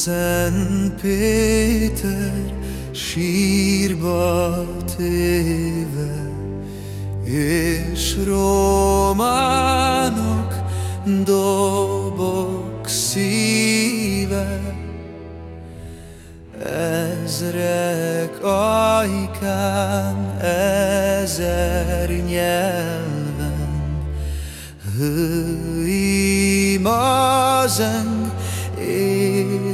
Szent Péter sírba téve, és románok dobok szíve. Ezrek ajkán, ezer nyelven, hőim a zeng,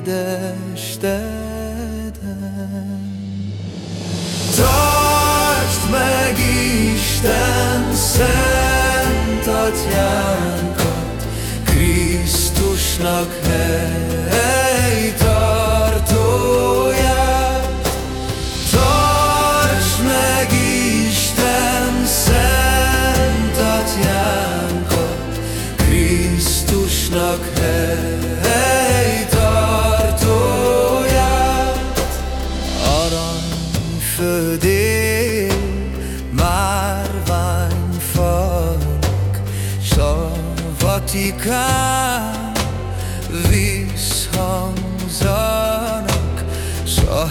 édes teden. Tartsd meg Isten szent atyánkat, Krisztusnak Vatikán visszhangzanak, s a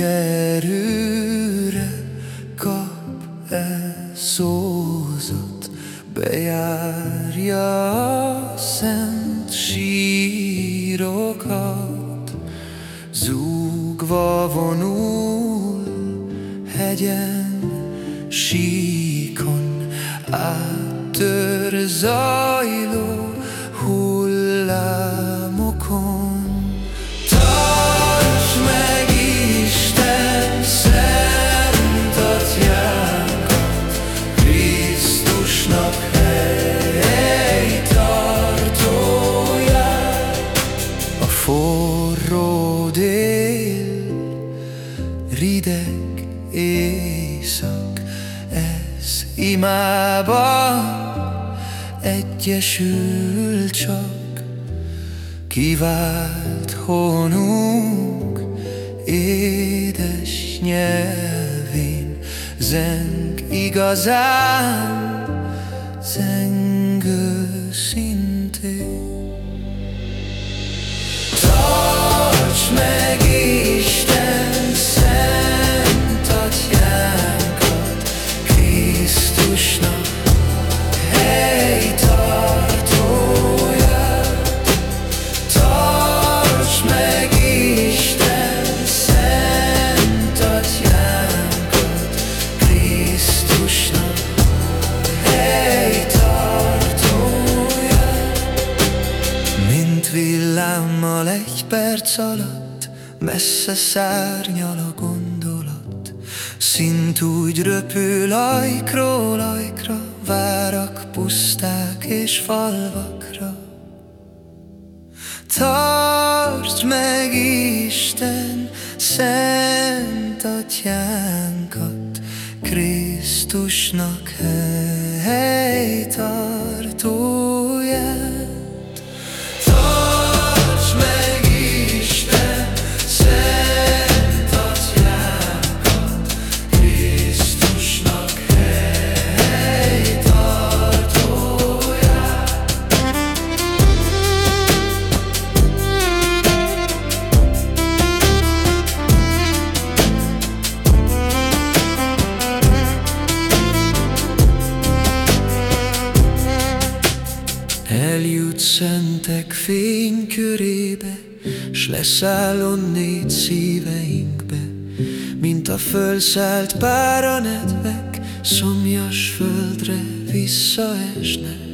erőre kap-e szózat Bejárja a szent sírokat Zúgva vonul hegyen, síkon áttör zajló hullámokon rideg éjszak Ez imában egyesül csak. Kivált honunk édes nyelvén Zeng igazán, zengő szintén. Tarts meg villámmal egy perc alatt Messze szárnyal a gondolat. Szint úgy röpül ajkról ajkra Várak puszták és falvakra. Tartsd meg Isten szent atyánkat Krisztusnak helytartóját Szentek fénykörébe, S leszáll onnét szíveinkbe, Mint a fölszállt páranedvek, Szomjas földre visszaesnek.